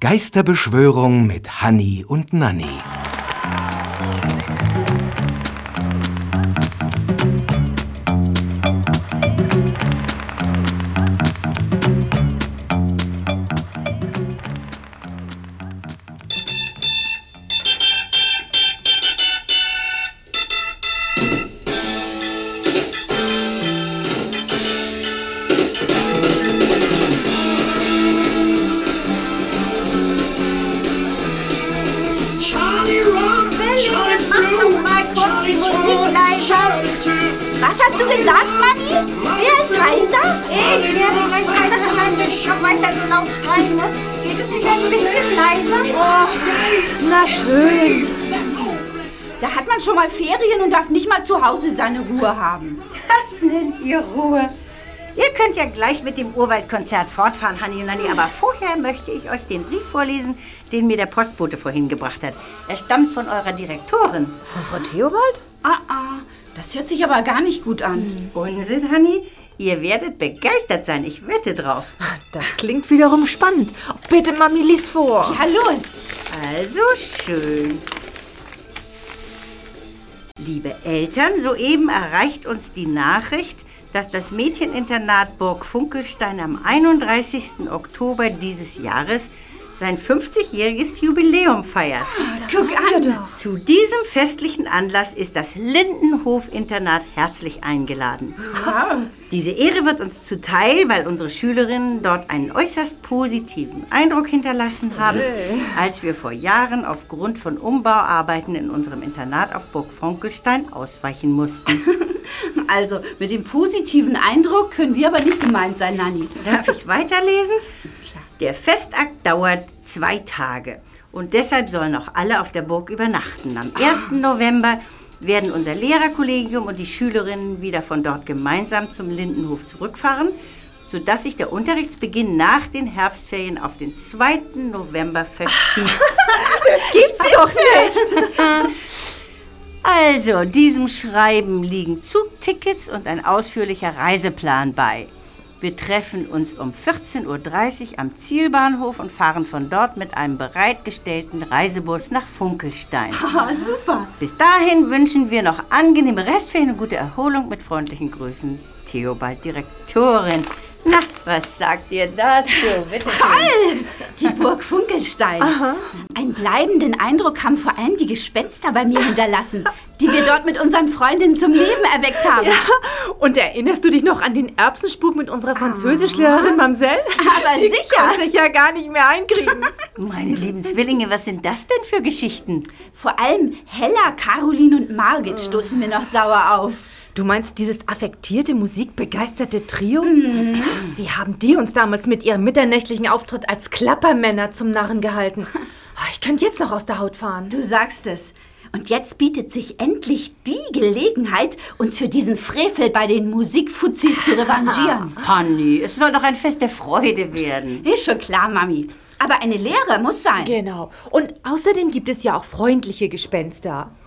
Geisterbeschwörung mit Hanni und Nanni. Seine Ruhe haben. Das nennt ihr Ruhe. Ihr könnt ja gleich mit dem Urwaldkonzert fortfahren, Hanni und Nanni, aber vorher möchte ich euch den Brief vorlesen, den mir der Postbote vorhin gebracht hat. Er stammt von eurer Direktorin. Von Frau Theobald? Ah, ah, das hört sich aber gar nicht gut an. Unsinn, Hanni. Ihr werdet begeistert sein, ich wette drauf. Das klingt wiederum spannend. Bitte, Mami, lies vor. Ja, los. Also schön. Liebe Eltern, soeben erreicht uns die Nachricht, dass das Mädcheninternat Burg Funkelstein am 31. Oktober dieses Jahres sein 50-jähriges Jubiläum feiert. Guck an. Zu diesem festlichen Anlass ist das Lindenhof-Internat herzlich eingeladen. Diese Ehre wird uns zuteil, weil unsere Schülerinnen dort einen äußerst positiven Eindruck hinterlassen haben, als wir vor Jahren aufgrund von Umbauarbeiten in unserem Internat auf Burg Funkelstein ausweichen mussten. Also, mit dem positiven Eindruck können wir aber nicht gemeint sein, Nanni. Darf ich weiterlesen? Der Festakt dauert zwei Tage und deshalb sollen auch alle auf der Burg übernachten. Am 1. November werden unser Lehrerkollegium und die Schülerinnen wieder von dort gemeinsam zum Lindenhof zurückfahren, sodass sich der Unterrichtsbeginn nach den Herbstferien auf den 2. November verschiebt. Gibt's doch nicht. Also, diesem Schreiben liegen Zugtickets und ein ausführlicher Reiseplan bei. Wir treffen uns um 14.30 Uhr am Zielbahnhof und fahren von dort mit einem bereitgestellten Reisebus nach Funkelstein. Ah, super. Bis dahin wünschen wir noch angenehme Restferien und gute Erholung mit freundlichen Grüßen. Theobald, Direktorin. Na, was sagt ihr dazu? Bitte. Toll! Die Burg Funkelstein. Einen bleibenden Eindruck haben vor allem die Gespenster bei mir hinterlassen, die wir dort mit unseren Freundinnen zum Leben erweckt haben. Und erinnerst du dich noch an den Erbsenspuk mit unserer Französischlehrerin Mamsell? Aber Die sicher. konnte ich ja gar nicht mehr einkriegen. Meine lieben Zwillinge, was sind das denn für Geschichten? Vor allem Hella, Caroline und Margit stoßen mir noch sauer auf. Du meinst dieses affektierte, musikbegeisterte Trio? Wie haben die uns damals mit ihrem mitternächtlichen Auftritt als Klappermänner zum Narren gehalten? Ich könnte jetzt noch aus der Haut fahren. Du sagst es. Und jetzt bietet sich endlich die Gelegenheit, uns für diesen Frevel bei den Musikfuzis zu revanchieren. Honey, es soll doch ein Fest der Freude werden. Ist schon klar, Mami. Aber eine Lehre muss sein. Genau. Und außerdem gibt es ja auch freundliche Gespenster.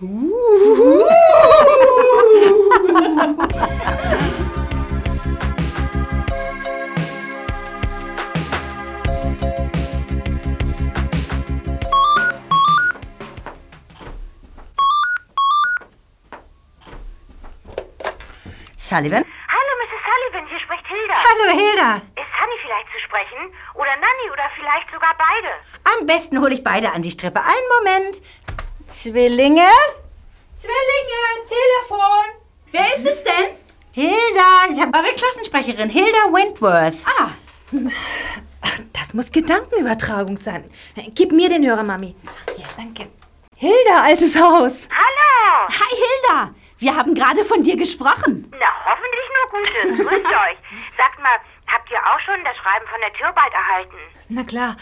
Sullivan? Hallo, Mrs. Sullivan, hier spricht Hilda. Hallo, Hilda. Ist Hanni vielleicht zu sprechen? Oder Nanny oder vielleicht sogar beide? Am besten hole ich beide an die Strippe. Einen Moment. Zwillinge? Zwillinge, Telefon. Wer ist es denn? Hilda, ich habe eure Klassensprecherin, Hilda Wentworth. Ah, Das muss Gedankenübertragung sein. Gib mir den Hörer, Mami. Ja, danke. Hilda, altes Haus. Hallo! hi Hilda. Wir haben gerade von dir gesprochen. Na, hoffentlich nur Gutes. Grüßt euch. Sagt mal, habt ihr auch schon das Schreiben von der Türbald erhalten? Na klar,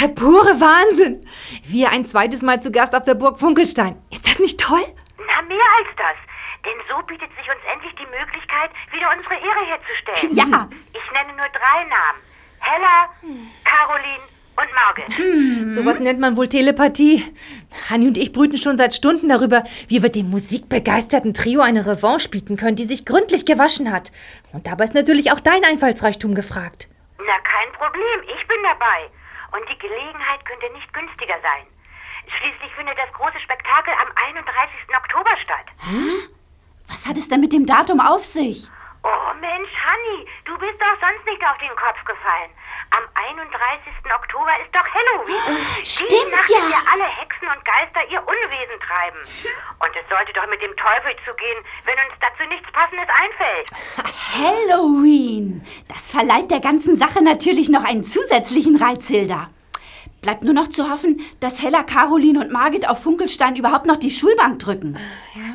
der pure Wahnsinn. Wir ein zweites Mal zu Gast auf der Burg Funkelstein. Ist das nicht toll? Na, mehr als das. Denn so bietet sich uns endlich die Möglichkeit, wieder unsere Ehre herzustellen. Ja. Ich nenne nur drei Namen. Hella, Caroline und Margit. Sowas nennt man wohl Telepathie. Hanni und ich brüten schon seit Stunden darüber, wie wir dem musikbegeisterten Trio eine Revanche bieten können, die sich gründlich gewaschen hat. Und dabei ist natürlich auch dein Einfallsreichtum gefragt. Na, kein Problem. Ich bin dabei. und die Gelegenheit könnte nicht günstiger sein. Schließlich findet das große Spektakel am 31. Oktober statt. Was hat es denn mit dem Datum auf sich? Oh Mensch, Hanni, du bist doch sonst nicht auf den Kopf gefallen. Am 31. Oktober ist doch Halloween. stimmt Die Nacht, ja. der alle Hexen und Geister ihr Unwesen treiben. Und es sollte doch mit dem Teufel zugehen, wenn uns dazu nichts Passendes einfällt. Halloween. Das verleiht der ganzen Sache natürlich noch einen zusätzlichen Reiz, Hilda. Bleibt nur noch zu hoffen, dass Hella, Caroline und Margit auf Funkelstein überhaupt noch die Schulbank drücken.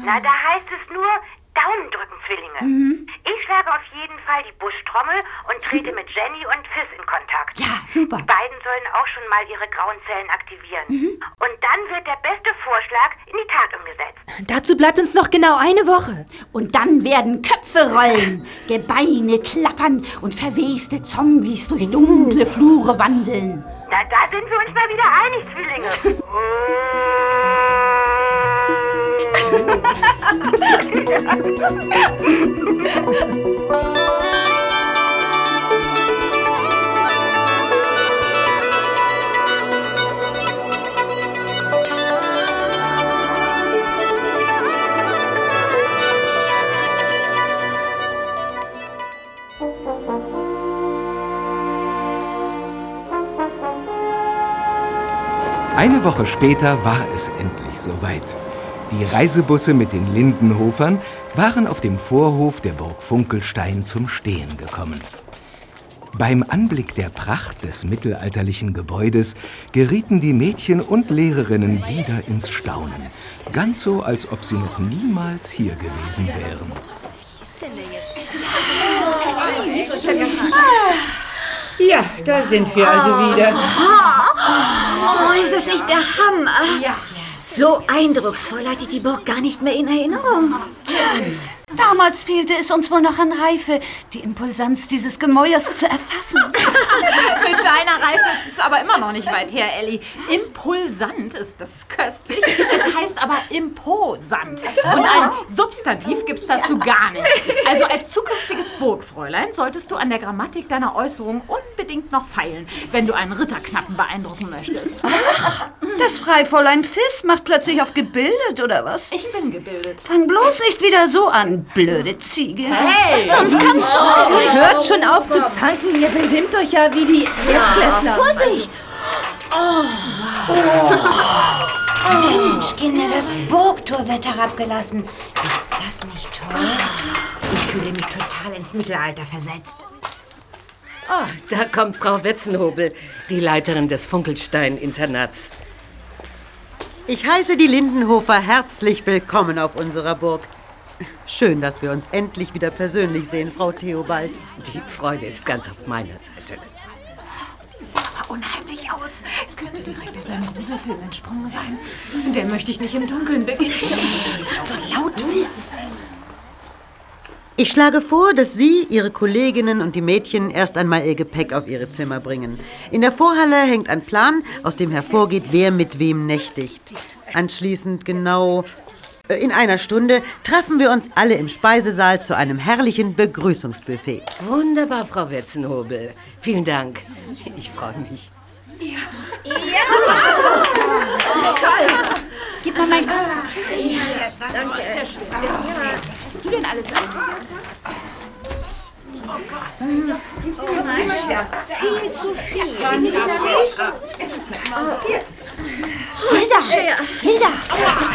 Na, da heißt es nur Daumen drücken, Zwillinge. Ich schlage auf jeden Fall die Buschtrommel und trete mit Jenny und Fizz in Kontakt. Ja, super. Die beiden sollen auch schon mal ihre grauen Zellen aktivieren. Und dann wird der beste Vorschlag in die Tat umgesetzt. Dazu bleibt uns noch genau eine Woche. Und dann werden Köpfe rollen, Gebeine klappern und verweste Zombies durch dunkle Flure wandeln. Na, da sind wir uns mal wieder einig, Zwillinge. Eine Woche später war es endlich soweit. Die Reisebusse mit den Lindenhofern waren auf dem Vorhof der Burg Funkelstein zum Stehen gekommen. Beim Anblick der Pracht des mittelalterlichen Gebäudes gerieten die Mädchen und Lehrerinnen wieder ins Staunen. Ganz so, als ob sie noch niemals hier gewesen wären. Ja, da sind wir also wieder. Oh, ist das nicht der Hammer? So eindrucksvoll hatte ich die Burg gar nicht mehr in Erinnerung. Damals fehlte es uns wohl noch an Reife, die Impulsanz dieses Gemäuers zu erfassen. Mit deiner Reife ist es aber immer noch nicht weit her, Elli. Impulsant ist das köstlich. Es heißt aber imposant. Und ein Substantiv gibt's dazu gar nicht. Also als zukünftiges Burgfräulein solltest du an der Grammatik deiner Äußerung unbedingt noch feilen, wenn du einen Ritterknappen beeindrucken möchtest. Das Freifräulein Fiss macht plötzlich auf gebildet, oder was? Ich bin gebildet. Fang bloß nicht wieder so an, blöde Ziege. Hey! Sonst kannst du auch nicht. Hört schon auf zu zanken, ihr benimmt euch ja wie die Erstklässler. Vorsicht! Mensch, Kinder, das Burgtor wird herabgelassen. Ist das nicht toll? Ich fühle mich total ins Mittelalter versetzt. Ah, da kommt Frau Wetzenhobel, die Leiterin des Funkelstein-Internats. Ich heiße die Lindenhofer herzlich willkommen auf unserer Burg. Schön, dass wir uns endlich wieder persönlich sehen, Frau Theobald. Die Freude ist ganz auf meiner Seite. Unheimlich aus. Könnte direkt aus einem Gruselfilm entsprungen sein. Den möchte ich nicht im Dunkeln beginnen. Nicht so laut, Fiss. Ich schlage vor, dass Sie, Ihre Kolleginnen und die Mädchen erst einmal Ihr Gepäck auf Ihre Zimmer bringen. In der Vorhalle hängt ein Plan, aus dem hervorgeht, wer mit wem nächtigt. Anschließend genau in einer Stunde treffen wir uns alle im Speisesaal zu einem herrlichen Begrüßungsbuffet. Wunderbar, Frau Wetzenhobel. Vielen Dank. Ich freue mich. Gib mal mein Koffer. Danke. Was hast du denn alles an? Viel zu viel. Hilda, Hilda,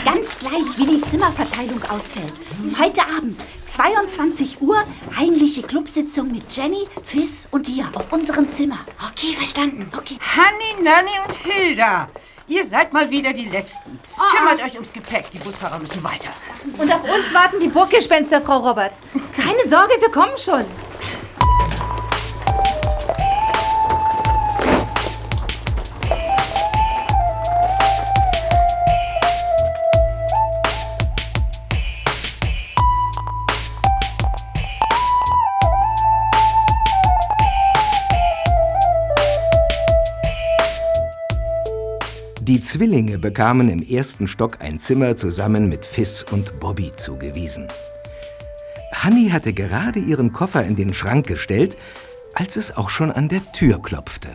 ganz gleich, wie die Zimmerverteilung ausfällt. Heute Abend, 22 Uhr, heimliche Clubsitzung mit Jenny, Fizz und dir auf unserem Zimmer. Okay, verstanden. Okay. Hanni, Nanni und Hilda. Ihr seid mal wieder die Letzten. Kümmert euch ums Gepäck. Die Busfahrer müssen weiter. Und auf uns warten die Burggespenster, Frau Roberts. Keine Sorge, wir kommen schon. Zwillinge bekamen im ersten Stock ein Zimmer zusammen mit Fiss und Bobby zugewiesen. Hanni hatte gerade ihren Koffer in den Schrank gestellt, als es auch schon an der Tür klopfte.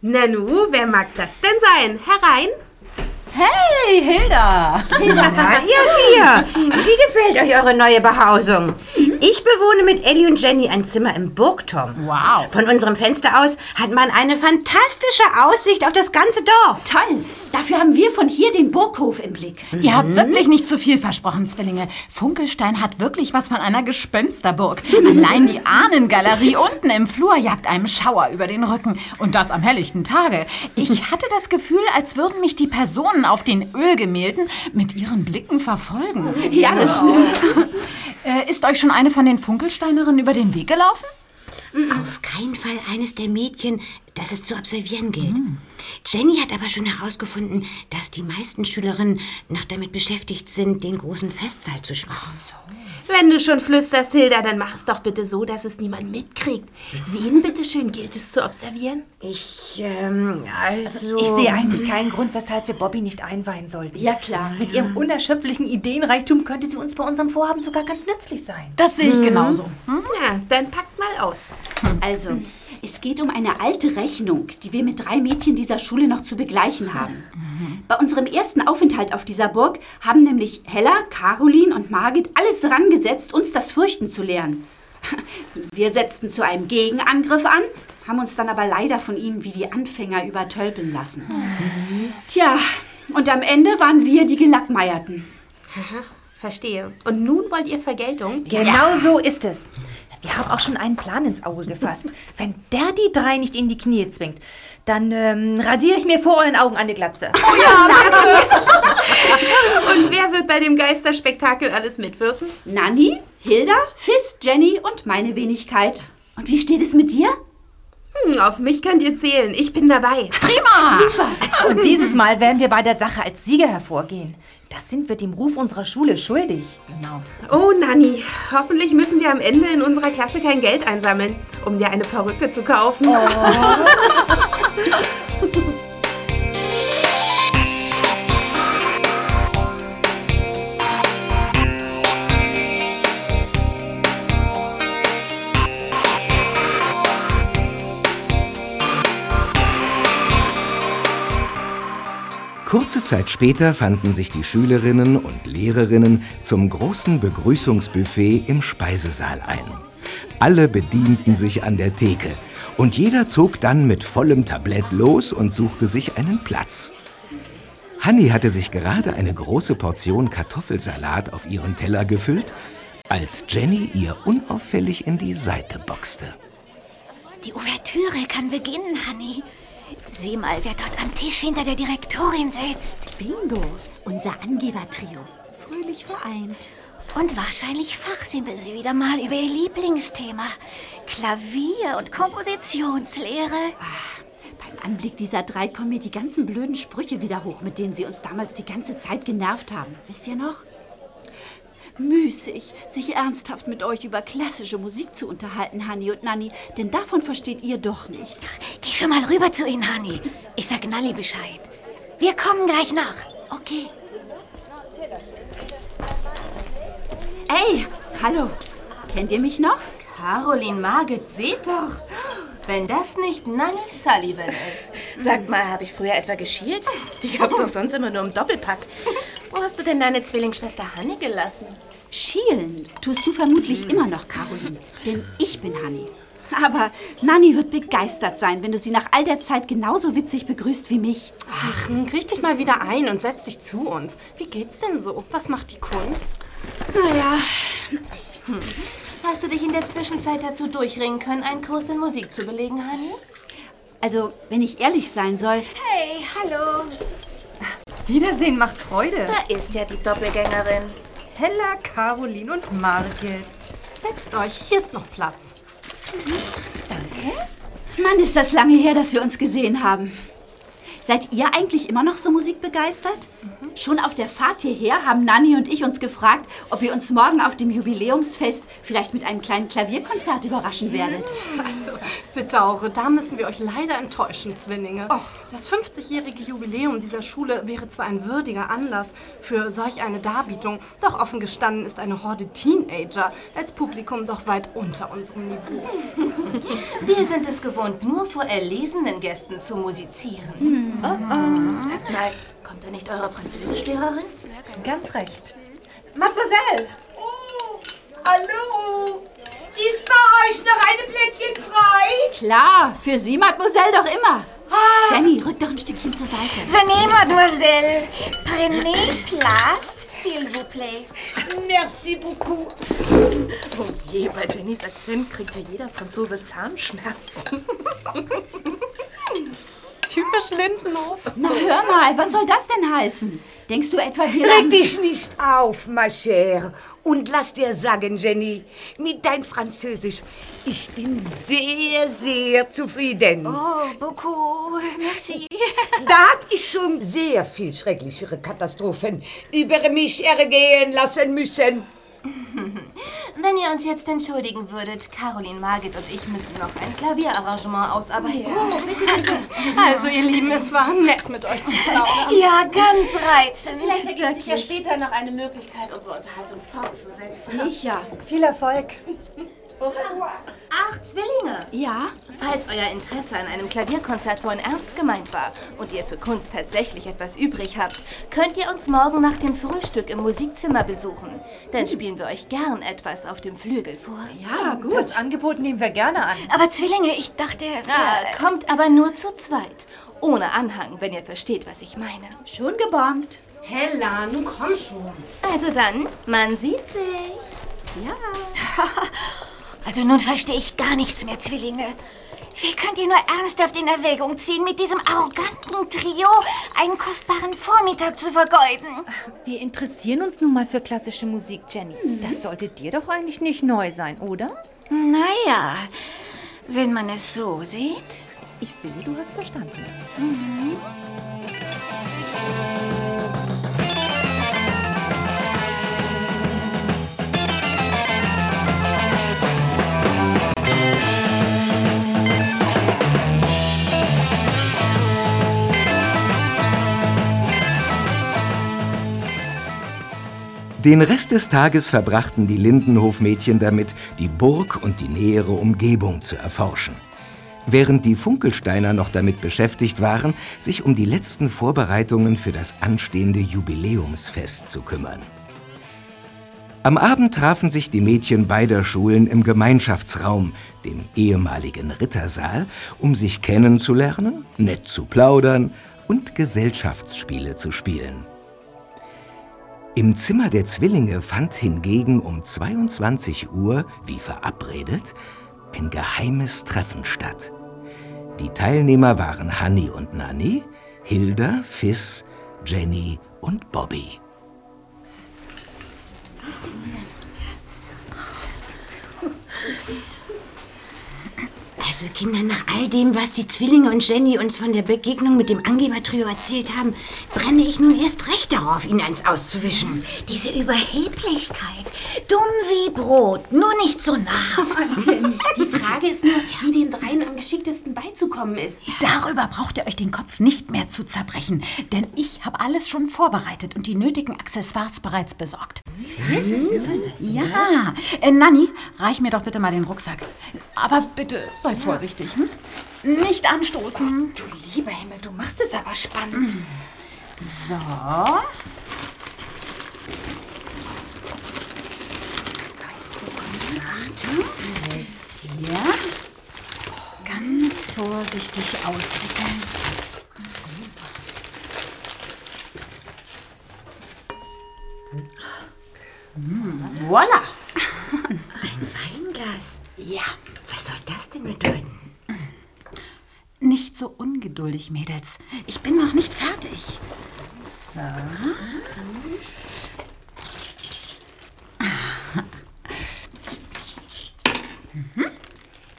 Nanu, wer mag das denn sein? Herein. Hey, Hilda! Na, ihr vier, wie gefällt euch eure neue Behausung? Ich bewohne mit Ellie und Jenny ein Zimmer im Burgturm. Wow. Von unserem Fenster aus hat man eine fantastische Aussicht auf das ganze Dorf. Toll. Dafür haben wir von hier den Burghof im Blick. Ihr habt wirklich nicht zu viel versprochen, Zwillinge. Funkelstein hat wirklich was von einer Gespensterburg. Allein die Ahnengalerie unten im Flur jagt einem Schauer über den Rücken. Und das am helllichten Tage. Ich hatte das Gefühl, als würden mich die Personen auf den Ölgemälden mit ihren Blicken verfolgen. Ja, das stimmt. Äh, ist euch schon eine von den Funkelsteinerinnen über den Weg gelaufen? Auf keinen Fall eines der Mädchen, das es zu absolvieren gilt. Jenny hat aber schon herausgefunden, dass die meisten Schülerinnen noch damit beschäftigt sind, den großen Festsaal zu schmücken. Wenn du schon flüsterst, Hilda, dann mach es doch bitte so, dass es niemand mitkriegt. Wen bitteschön gilt es zu observieren? Ich, ähm, also... Ich sehe eigentlich keinen Grund, weshalb wir Bobby nicht einweihen sollten. Ja, klar. Mit ihrem unerschöpflichen Ideenreichtum könnte sie uns bei unserem Vorhaben sogar ganz nützlich sein. Das sehe ich genauso. Ja, dann packt mal aus. Also, es geht um eine alte Rechnung, die wir mit drei Mädchen dieser Schule noch zu begleichen haben. Bei unserem ersten Aufenthalt auf dieser Burg haben nämlich Hella, Caroline und Margit alles dran gesetzt, uns das Fürchten zu lernen. Wir setzten zu einem Gegenangriff an, haben uns dann aber leider von ihnen wie die Anfänger übertölpeln lassen. Tja, und am Ende waren wir die Gelackmeierten. Aha, verstehe. Und nun wollt ihr Vergeltung? Genau so ist es. Wir haben auch schon einen Plan ins Auge gefasst. Wenn der die drei nicht in die Knie zwingt, dann ähm, rasiere ich mir vor euren Augen eine Glatze. Und wer wird bei dem Geisterspektakel alles mitwirken? Nanni, Hilda, Fist, Jenny und meine Wenigkeit. Und wie steht es mit dir? Hm, auf mich könnt ihr zählen. Ich bin dabei. Prima! Super! Und dieses Mal werden wir bei der Sache als Sieger hervorgehen. Das sind wir dem Ruf unserer Schule schuldig. Genau. Oh, Nanni, hoffentlich müssen wir am Ende in unserer Klasse kein Geld einsammeln, um dir eine Perücke zu kaufen. Kurze Zeit später fanden sich die Schülerinnen und Lehrerinnen zum großen Begrüßungsbuffet im Speisesaal ein. Alle bedienten sich an der Theke und jeder zog dann mit vollem Tablett los und suchte sich einen Platz. Hanni hatte sich gerade eine große Portion Kartoffelsalat auf ihren Teller gefüllt, als Jenny ihr unauffällig in die Seite boxte. Die Ouvertüre kann beginnen, Honey. Sieh mal, wer dort am Tisch hinter der Direktorin sitzt. Bingo, unser Angebertrio. Fröhlich vereint. Und wahrscheinlich fachsimpeln sie wieder mal über ihr Lieblingsthema. Klavier und Kompositionslehre. Beim Anblick dieser drei kommen mir die ganzen blöden Sprüche wieder hoch, mit denen sie uns damals die ganze Zeit genervt haben. Wisst ihr noch? Müßig, sich ernsthaft mit euch über klassische Musik zu unterhalten, Hanni und Nanni, denn davon versteht ihr doch nichts. Geh schon mal rüber zu ihnen, Honey. Ich sag Nalli Bescheid. Wir kommen gleich nach. Okay. Ey, hallo. Kennt ihr mich noch? Caroline Margit, seht doch. Wenn das nicht Nanny Sullivan ist. Sag mal, habe ich früher etwa geschielt? Die gab's doch sonst immer nur im Doppelpack. Wo hast du denn deine Zwillingsschwester Hanni gelassen? Schielen tust du vermutlich immer noch, Caroline. Denn ich bin Hanni. Aber Nanni wird begeistert sein, wenn du sie nach all der Zeit genauso witzig begrüßt wie mich. Ach, nun krieg dich mal wieder ein und setz dich zu uns. Wie geht's denn so? Was macht die Kunst? Naja. Hm. Hast du dich in der Zwischenzeit dazu durchringen können, einen Kurs in Musik zu belegen, Hanni? Also, wenn ich ehrlich sein soll, Hey, hallo. Wiedersehen macht Freude. Da ist ja die Doppelgängerin. Hella, Caroline und Margit. Setzt euch, hier ist noch Platz. Mann, ist das lange her, dass wir uns gesehen haben. Seid ihr eigentlich immer noch so musikbegeistert? Schon auf der Fahrt hierher haben Nanni und ich uns gefragt, ob ihr uns morgen auf dem Jubiläumsfest vielleicht mit einem kleinen Klavierkonzert überraschen werdet. Also, bedauere, da müssen wir euch leider enttäuschen, Zwillinge. Das 50-jährige Jubiläum dieser Schule wäre zwar ein würdiger Anlass für solch eine Darbietung, doch offen gestanden ist eine Horde Teenager als Publikum doch weit unter unserem Niveau. Wir sind es gewohnt, nur vor erlesenen Gästen zu musizieren. Oh, oh. Sag mal, kommt da nicht eure Französischlehrerin? Ganz recht. Mademoiselle! Hallo? Ist bei euch noch eine Plätzchen frei? Klar, für Sie, Mademoiselle, doch immer. Jenny, rück doch ein Stückchen zur Seite. Venez, mademoiselle. Prenez place, s'il vous plaît. Merci beaucoup. Oh je, bei Jennys Akzent kriegt ja jeder Franzose Zahnschmerzen. Typisch Lindenhof. Na hör mal, was soll das denn heißen? Denkst du etwa, wir... Reg dich nicht auf, ma chère. Und lass dir sagen, Jenny, mit dein Französisch, ich bin sehr, sehr zufrieden. Oh, beaucoup. Merci. Da hat ich schon sehr viel schrecklichere Katastrophen über mich ergehen lassen müssen. Wenn ihr uns jetzt entschuldigen würdet, Caroline, Margit und ich müssen noch ein Klavierarrangement ausarbeiten. Oh, bitte, bitte. Also, ihr Lieben, es war nett mit euch zu plaudern. Ja, ganz reizend. Vielleicht ergibt sich ja später noch eine Möglichkeit, unsere Unterhaltung fortzusetzen. Sicher. Viel Erfolg. Ach, Zwillinge. Ja? Falls euer Interesse an einem Klavierkonzert vorhin ernst gemeint war und ihr für Kunst tatsächlich etwas übrig habt, könnt ihr uns morgen nach dem Frühstück im Musikzimmer besuchen. Dann spielen wir euch gern etwas auf dem Flügel vor. Ja, gut. Das Angebot nehmen wir gerne an. Aber Zwillinge, ich dachte... Ja, kommt aber nur zu zweit. Ohne Anhang, wenn ihr versteht, was ich meine. Schon gebongt. Hella, nun komm schon. Also dann, man sieht sich. Ja. Also nun verstehe ich gar nichts mehr, Zwillinge. Wie könnt ihr nur ernsthaft in Erwägung ziehen, mit diesem arroganten Trio einen kostbaren Vormittag zu vergeuden? Wir interessieren uns nun mal für klassische Musik, Jenny. Das sollte dir doch eigentlich nicht neu sein, oder? Naja, wenn man es so sieht. Ich sehe, du hast verstanden. Mhm. Den Rest des Tages verbrachten die Lindenhofmädchen damit, die Burg und die nähere Umgebung zu erforschen. Während die Funkelsteiner noch damit beschäftigt waren, sich um die letzten Vorbereitungen für das anstehende Jubiläumsfest zu kümmern. Am Abend trafen sich die Mädchen beider Schulen im Gemeinschaftsraum, dem ehemaligen Rittersaal, um sich kennenzulernen, nett zu plaudern und Gesellschaftsspiele zu spielen. Im Zimmer der Zwillinge fand hingegen um 22 Uhr, wie verabredet, ein geheimes Treffen statt. Die Teilnehmer waren Hanni und Nanni, Hilda, Fiss, Jenny und Bobby. Also Kinder, nach all dem, was die Zwillinge und Jenny uns von der Begegnung mit dem Angebertrio erzählt haben, brenne ich nun erst recht darauf, ihnen eins auszuwischen. Diese Überheblichkeit. Dumm wie Brot, nur nicht so nahrhaft. Also, Jenny, die Frage ist nur, wie den dreien am geschicktesten beizukommen ist. Darüber braucht ihr euch den Kopf nicht mehr zu zerbrechen, denn ich habe alles schon vorbereitet und die nötigen Accessoires bereits besorgt. Was? Ja, äh, Nanni, reich mir doch bitte mal den Rucksack. Aber bitte sei vorsichtig. Hm? Nicht anstoßen. Du lieber Himmel, du machst es aber spannend. So. Achtung. Ja. Ganz vorsichtig auswickeln. Hm, Voila! Ein Weinglas. Ja. Was soll das denn bedeuten? Nicht so ungeduldig, Mädels. Ich bin noch nicht fertig. So.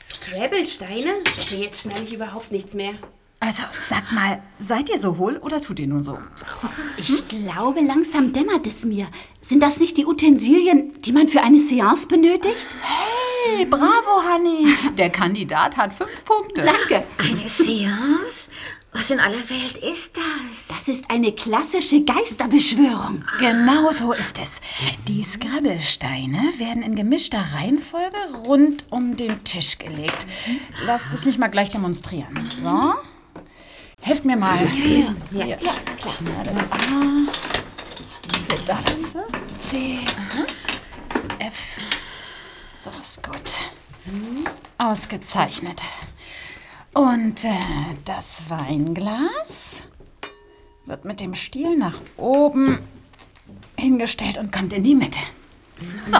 Scrabble-Steine? Also jetzt schneide ich überhaupt nichts mehr. Also, sag mal, seid ihr so hohl oder tut ihr nur so? Ich glaube, langsam dämmert es mir. Sind das nicht die Utensilien, die man für eine Seance benötigt? Hey, bravo, Hanni. Der Kandidat hat fünf Punkte. Danke. Eine Seance? Was in aller Welt ist das? Das ist eine klassische Geisterbeschwörung. Genau so ist es. Die Scrabbelsteine werden in gemischter Reihenfolge rund um den Tisch gelegt. Lasst es mich mal gleich demonstrieren. So. Helft mir mal. Ja, ja. Hier. klar. Na, das A. Für da das C. F. So ist gut. Ausgezeichnet. Und äh, das Weinglas wird mit dem Stiel nach oben hingestellt und kommt in die Mitte. So.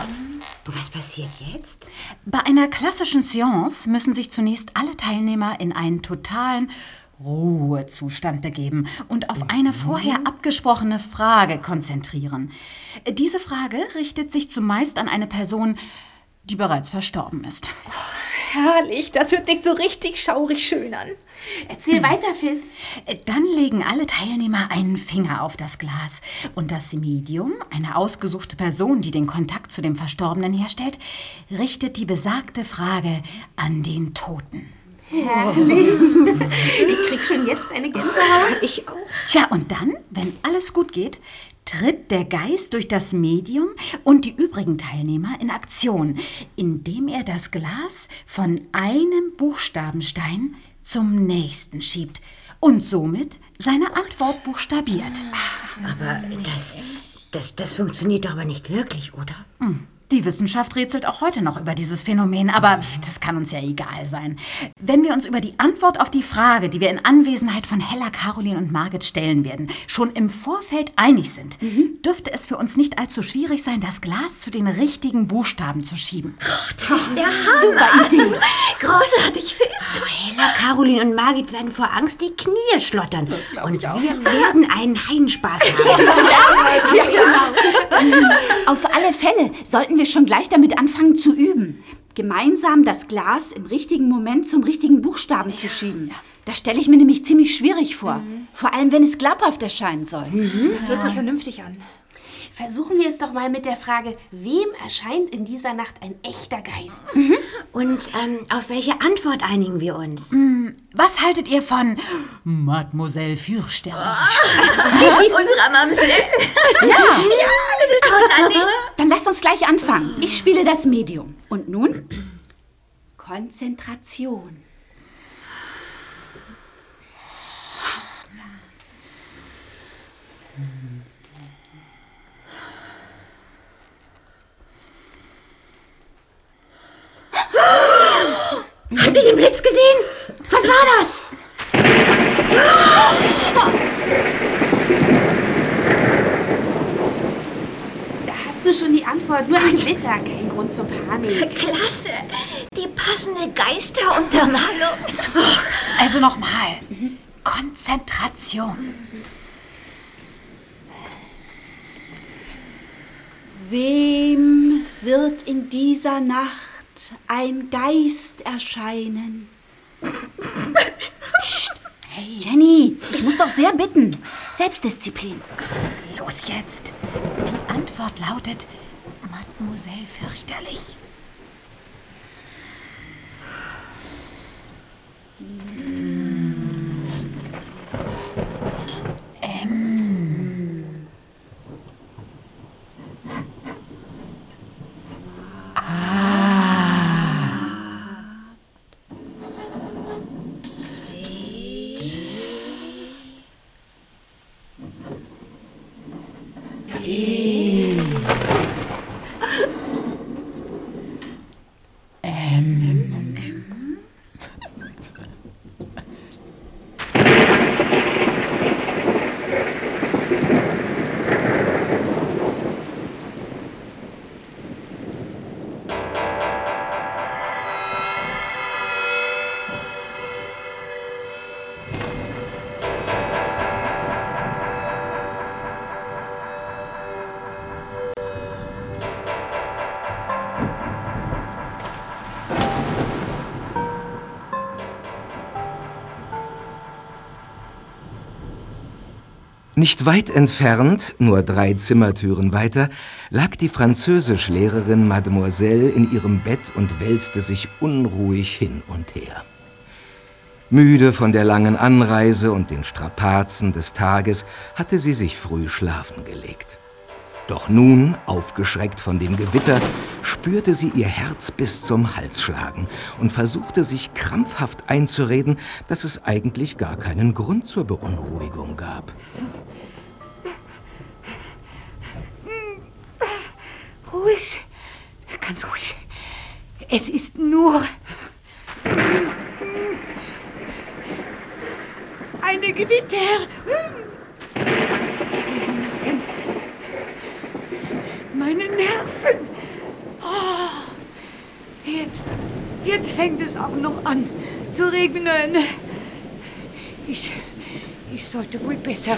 Was passiert jetzt? Bei einer klassischen Seance müssen sich zunächst alle Teilnehmer in einen totalen Ruhezustand begeben und auf eine vorher abgesprochene Frage konzentrieren. Diese Frage richtet sich zumeist an eine Person, die bereits verstorben ist. Herrlich, das hört sich so richtig schaurig schön an. Erzähl weiter, Fiss. Dann legen alle Teilnehmer einen Finger auf das Glas. Und das Medium, eine ausgesuchte Person, die den Kontakt zu dem Verstorbenen herstellt, richtet die besagte Frage an den Toten. Herrlich. Ich krieg schon jetzt eine Gänsehaut. Ich auch. Tja, und dann, wenn alles gut geht, tritt der Geist durch das Medium und die übrigen Teilnehmer in Aktion, indem er das Glas von einem Buchstabenstein zum nächsten schiebt und somit seine Antwort buchstabiert. Aber das, das, das funktioniert doch aber nicht wirklich, oder? Hm. Die Wissenschaft rätselt auch heute noch über dieses Phänomen, aber das kann uns ja egal sein. Wenn wir uns über die Antwort auf die Frage, die wir in Anwesenheit von Hella, Caroline und Margit stellen werden, schon im Vorfeld einig sind, dürfte es für uns nicht allzu schwierig sein, das Glas zu den richtigen Buchstaben zu schieben. Das ist der Hammer. Super Idee. Großartig, Fiss. So, Hella, Caroline und Margit werden vor Angst die Knie schlottern. Das und wir werden einen Heidenspaß haben. Ja, genau. Auf alle Fälle sollten wir schon gleich damit anfangen zu üben. Gemeinsam das Glas im richtigen Moment zum richtigen Buchstaben zu schieben. Das stelle ich mir nämlich ziemlich schwierig vor. Vor allem, wenn es glaubhaft erscheinen soll. Das hört sich vernünftig an. Versuchen wir es doch mal mit der Frage, wem erscheint in dieser Nacht ein echter Geist? Und ähm, auf welche Antwort einigen wir uns? Hm, Was haltet ihr von Mademoiselle Fürchterlich? Unserer Mamsell. Ja. ja, das ist großartig. Dann lasst uns gleich anfangen. Ich spiele das Medium. Und nun? Konzentration. Habt ihr den Blitz gesehen? Was war das? Da hast du schon die Antwort. Nur ein Gewitter, kein Grund zur Panik. Klasse. Die passende Geisteruntermalung. Also nochmal. Konzentration. Wem wird in dieser Nacht ein Geist erscheinen? Hey. Jenny, ich muss doch sehr bitten. Selbstdisziplin. Los jetzt. Die Antwort lautet Mademoiselle fürchterlich. M. Nicht weit entfernt, nur drei Zimmertüren weiter, lag die Französischlehrerin Mademoiselle in ihrem Bett und wälzte sich unruhig hin und her. Müde von der langen Anreise und den Strapazen des Tages hatte sie sich früh schlafen gelegt. Doch nun, aufgeschreckt von dem Gewitter, spürte sie ihr Herz bis zum Hals schlagen und versuchte sich krampfhaft einzureden, dass es eigentlich gar keinen Grund zur Beunruhigung gab. Ruhig, ganz ruhig. Es ist nur eine Gewitter. Meine Nerven. Oh, jetzt, jetzt fängt es auch noch an zu regnen. Ich, ich sollte wohl besser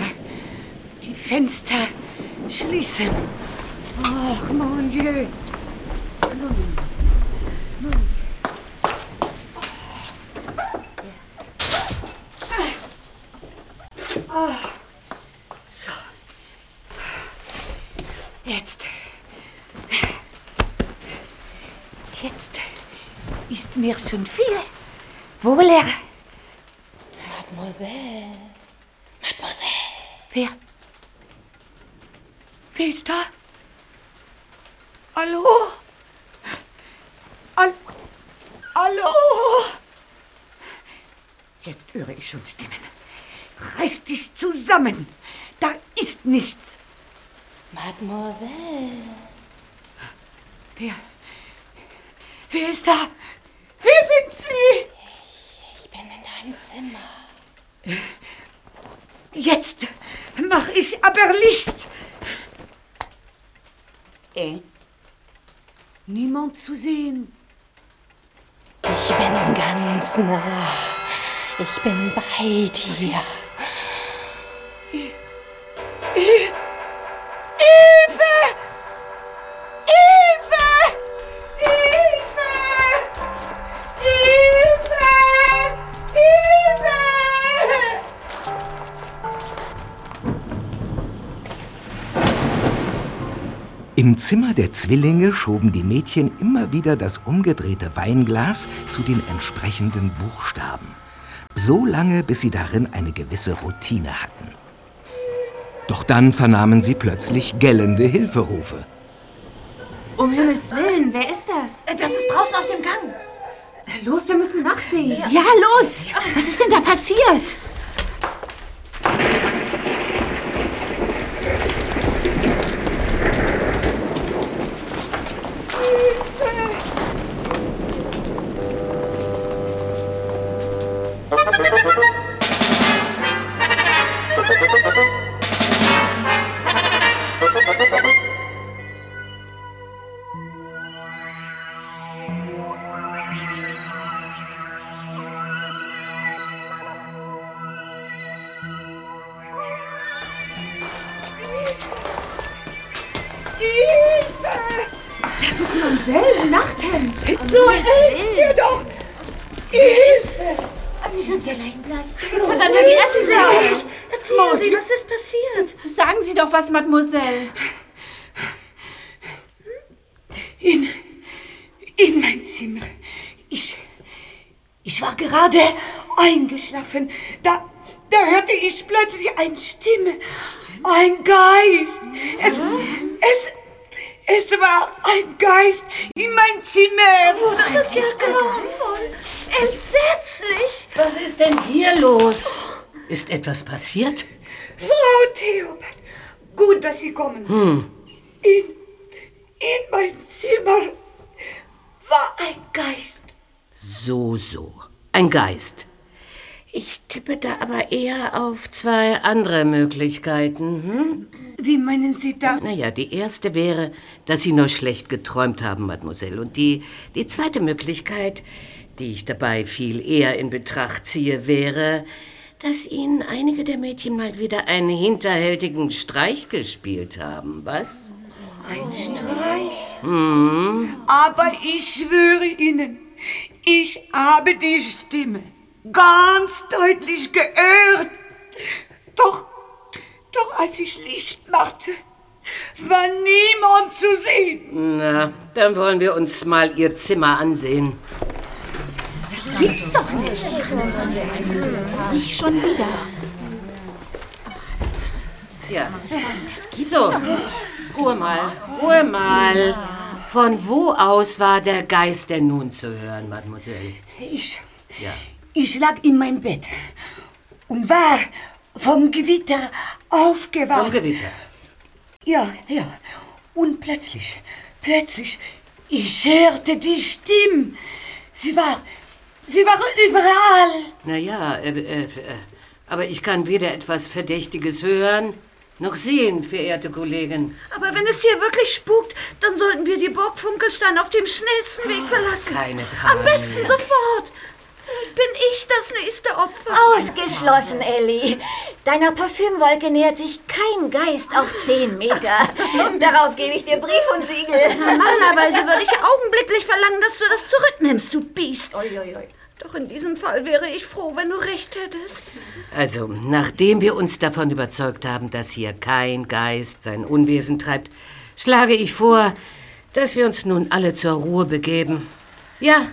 die Fenster schließen. Ach, mon Dieu. Ah, so. Jetzt. Jetzt ist mir schon viel wohler. Mademoiselle. Mademoiselle. Wer? Wer ist da? Hallo? Al Hallo? Jetzt höre ich schon Stimmen. Reiß dich zusammen. Da ist nichts. Mademoiselle. Wer? Wer ist da? Wer sind Sie? Ich, ich bin in deinem Zimmer. Jetzt mach ich aber Licht. Äh? Niemand zu sehen. Ich bin ganz nah. Ich bin bei dir. Zimmer der Zwillinge schoben die Mädchen immer wieder das umgedrehte Weinglas zu den entsprechenden Buchstaben. So lange, bis sie darin eine gewisse Routine hatten. Doch dann vernahmen sie plötzlich gellende Hilferufe. Um Himmels Willen, wer ist das? Das ist draußen auf dem Gang. Los, wir müssen nachsehen. Ja, los! Was ist denn da passiert? Gerade eingeschlafen. Da, da hörte ich plötzlich eine Stimme. Ein Geist. Es, es, es war ein Geist in mein Zimmer. Oh, das ist ja grauenvoll. Entsetzlich. Was ist denn hier los? Ist etwas passiert? Frau Theobald, gut, dass Sie kommen. Hm. In, in mein Zimmer war ein Geist. So, so. Ein Geist. Ich tippe da aber eher auf zwei andere Möglichkeiten. Hm? Wie meinen Sie das? Naja, die erste wäre, dass Sie nur schlecht geträumt haben, Mademoiselle. Und die, die zweite Möglichkeit, die ich dabei viel eher in Betracht ziehe, wäre, dass Ihnen einige der Mädchen mal wieder einen hinterhältigen Streich gespielt haben. Was? Ein Streich. Hm? Aber ich schwöre Ihnen, ich habe die Stimme ganz deutlich gehört. Doch, doch als ich Licht machte, war niemand zu sehen. Na, dann wollen wir uns mal Ihr Zimmer ansehen. Das gibt's doch nicht. Nicht schon wieder. Ja. So, Ruhe mal, Ruhe mal. Von wo aus war der Geist denn nun zu hören, Mademoiselle? Ich, Ja. ich lag in meinem Bett und war vom Gewitter aufgewacht. Vom Gewitter. Ja, ja. Und plötzlich, plötzlich, ich hörte die Stimme. Sie war, sie war überall. Na ja, äh, äh, äh, aber ich kann weder etwas Verdächtiges hören, noch sehen, verehrte Kollegin. Aber wenn es hier wirklich spukt, dann sollten wir die Burg Funkelstein auf dem schnellsten Weg verlassen. Keine Am Panik. besten sofort. Vielleicht bin ich das nächste Opfer. Ausgeschlossen, Ellie. Deiner Parfümwolke nähert sich kein Geist auf 10 Meter. Darauf gebe ich dir Brief und Siegel. Normalerweise würde ich augenblicklich verlangen, dass du das zurücknimmst, du Biest. Doch in diesem Fall wäre ich froh, wenn du recht hättest. Also, nachdem wir uns davon überzeugt haben, dass hier kein Geist sein Unwesen treibt, schlage ich vor, dass wir uns nun alle zur Ruhe begeben. Ja,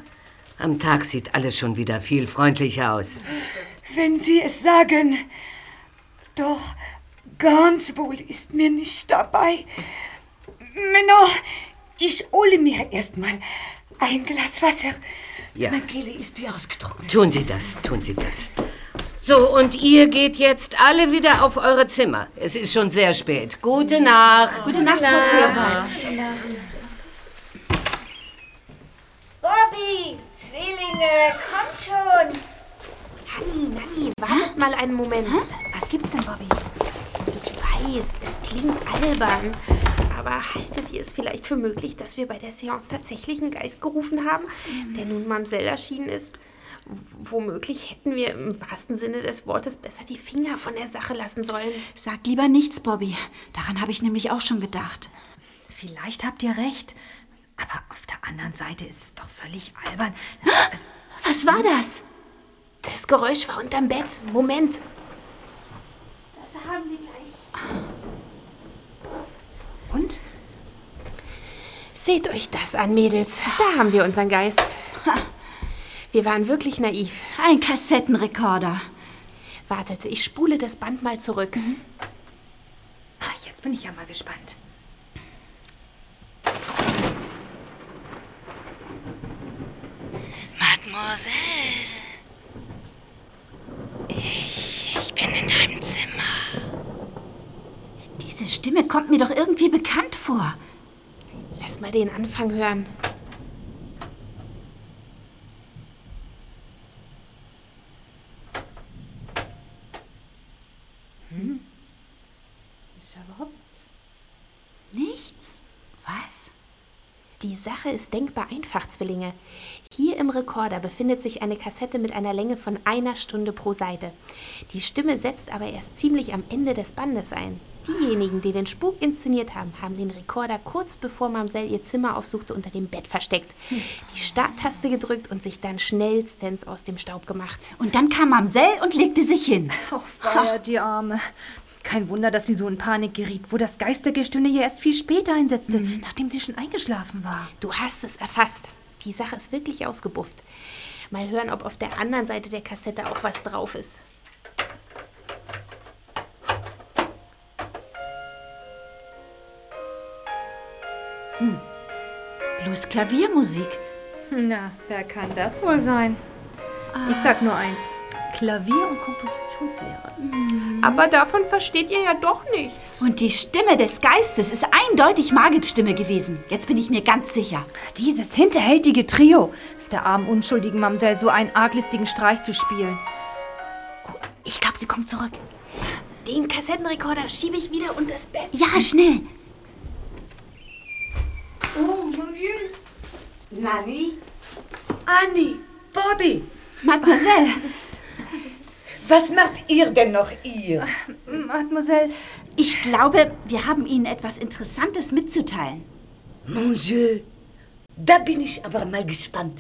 am Tag sieht alles schon wieder viel freundlicher aus. Wenn Sie es sagen. Doch ganz wohl ist mir nicht dabei. Männer, ich hole mir erstmal ein Glas Wasser. Ja. Meine Kehle ist wie ausgetrocknet. Tun Sie das, tun Sie das. So, und ihr geht jetzt alle wieder auf eure Zimmer. Es ist schon sehr spät. Gute Nacht. Gute Nacht, Frau Theobald. Bobby, Zwillinge, kommt schon. Nanni, Nanni, wartet mal einen Moment. Was gibt's denn, Bobby? Ich weiß, es klingt albern. Aber haltet ihr es vielleicht für möglich, dass wir bei der Seance tatsächlich einen Geist gerufen haben, der nun Mamsell erschienen ist? Womöglich hätten wir im wahrsten Sinne des Wortes besser die Finger von der Sache lassen sollen. Sag lieber nichts, Bobby. Daran habe ich nämlich auch schon gedacht. Vielleicht habt ihr recht. Aber auf der anderen Seite ist es doch völlig albern. Was war das? Das Geräusch war unterm Bett. Moment. Das haben wir gleich. Und? Seht euch das an, Mädels. Da haben wir unseren Geist. Wir waren wirklich naiv. Ein Kassettenrekorder. Wartet, ich spule das Band mal zurück. Ach, jetzt bin ich ja mal gespannt. Mademoiselle. Ich, ich bin in deinem. Diese Stimme kommt mir doch irgendwie bekannt vor. Lass mal den Anfang hören. Hm? Ist da überhaupt nichts? Was? Die Sache ist denkbar einfach, Zwillinge. Hier im Rekorder befindet sich eine Kassette mit einer Länge von einer Stunde pro Seite. Die Stimme setzt aber erst ziemlich am Ende des Bandes ein. Diejenigen, die den Spuk inszeniert haben, haben den Rekorder kurz bevor Mamsell ihr Zimmer aufsuchte unter dem Bett versteckt, die Starttaste gedrückt und sich dann schnellstens aus dem Staub gemacht. Und dann kam Mamsell und legte sich hin. Ach, Feier, die Arme. Kein Wunder, dass sie so in Panik geriet, wo das Geistergestöhne ja erst viel später einsetzte, nachdem sie schon eingeschlafen war. Du hast es erfasst. Die Sache ist wirklich ausgebufft. Mal hören, ob auf der anderen Seite der Kassette auch was drauf ist. Hm. Bloß Klaviermusik. Na, wer kann das wohl sein? Ich sag nur eins. Klavier- und Kompositionslehrer. Aber davon versteht ihr ja doch nichts. Und die Stimme des Geistes ist eindeutig Margits Stimme gewesen. Jetzt bin ich mir ganz sicher. Dieses hinterhältige Trio, der armen unschuldigen Mamsell so einen arglistigen Streich zu spielen. Oh, ich glaube, sie kommt zurück. Den Kassettenrekorder schiebe ich wieder unters Bett. Ja, schnell. Dieu. Nanny? Annie? Bobby? Mademoiselle. Was macht ihr denn noch hier? Mademoiselle, ich glaube, wir haben Ihnen etwas Interessantes mitzuteilen. Mon Dieu. Da bin ich aber mal gespannt.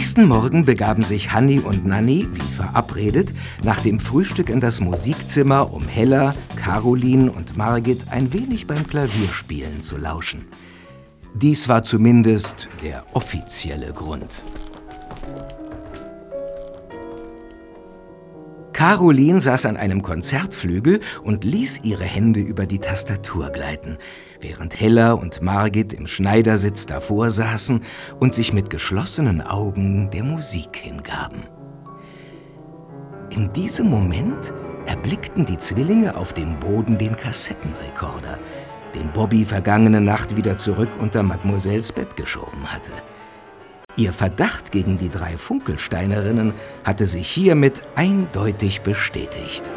Nächsten Morgen begaben sich Hanni und Nanni, wie verabredet, nach dem Frühstück in das Musikzimmer, um Hella, Caroline und Margit ein wenig beim Klavierspielen zu lauschen. Dies war zumindest der offizielle Grund. Caroline saß an einem Konzertflügel und ließ ihre Hände über die Tastatur gleiten, während Hella und Margit im Schneidersitz davor saßen und sich mit geschlossenen Augen der Musik hingaben. In diesem Moment erblickten die Zwillinge auf dem Boden den Kassettenrekorder, den Bobby vergangene Nacht wieder zurück unter Mademoiselles Bett geschoben hatte. Ihr Verdacht gegen die drei Funkelsteinerinnen hatte sich hiermit eindeutig bestätigt.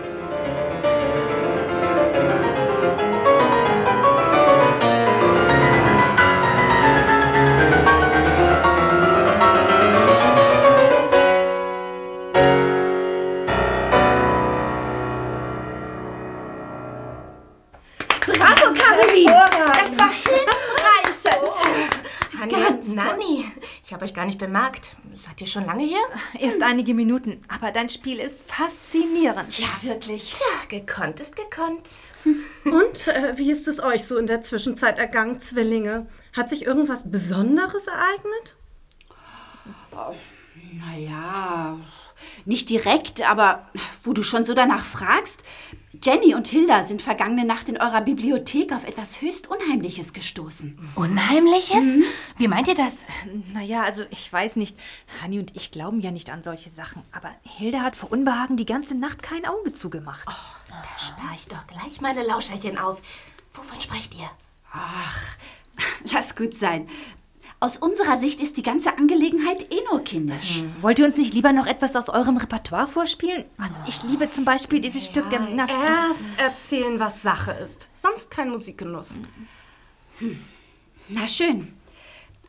Gar nicht bemerkt. Seid ihr schon lange hier? Erst einige Minuten, aber dein Spiel ist faszinierend. Ja, wirklich. Tja, gekonnt ist gekonnt. Und äh, wie ist es euch so in der Zwischenzeit ergangen, Zwillinge? Hat sich irgendwas Besonderes ereignet? Naja, nicht direkt, aber wo du schon so danach fragst, Jenny und Hilda sind vergangene Nacht in eurer Bibliothek auf etwas höchst Unheimliches gestoßen. Unheimliches? Mhm. Wie meint ihr das? Naja, also ich weiß nicht. Hanni und ich glauben ja nicht an solche Sachen. Aber Hilde hat vor Unbehagen die ganze Nacht kein Auge zugemacht. Da sperre ich doch gleich meine Lauscherchen auf. Wovon sprecht ihr? Ach, lass gut sein. Aus unserer Sicht ist die ganze Angelegenheit eh nur kindisch. Wollt ihr uns nicht lieber noch etwas aus eurem Repertoire vorspielen? Also ich liebe zum Beispiel dieses Stück im Nacht. Erst erzählen, was Sache ist. Sonst kein Musikgenuss. Na schön.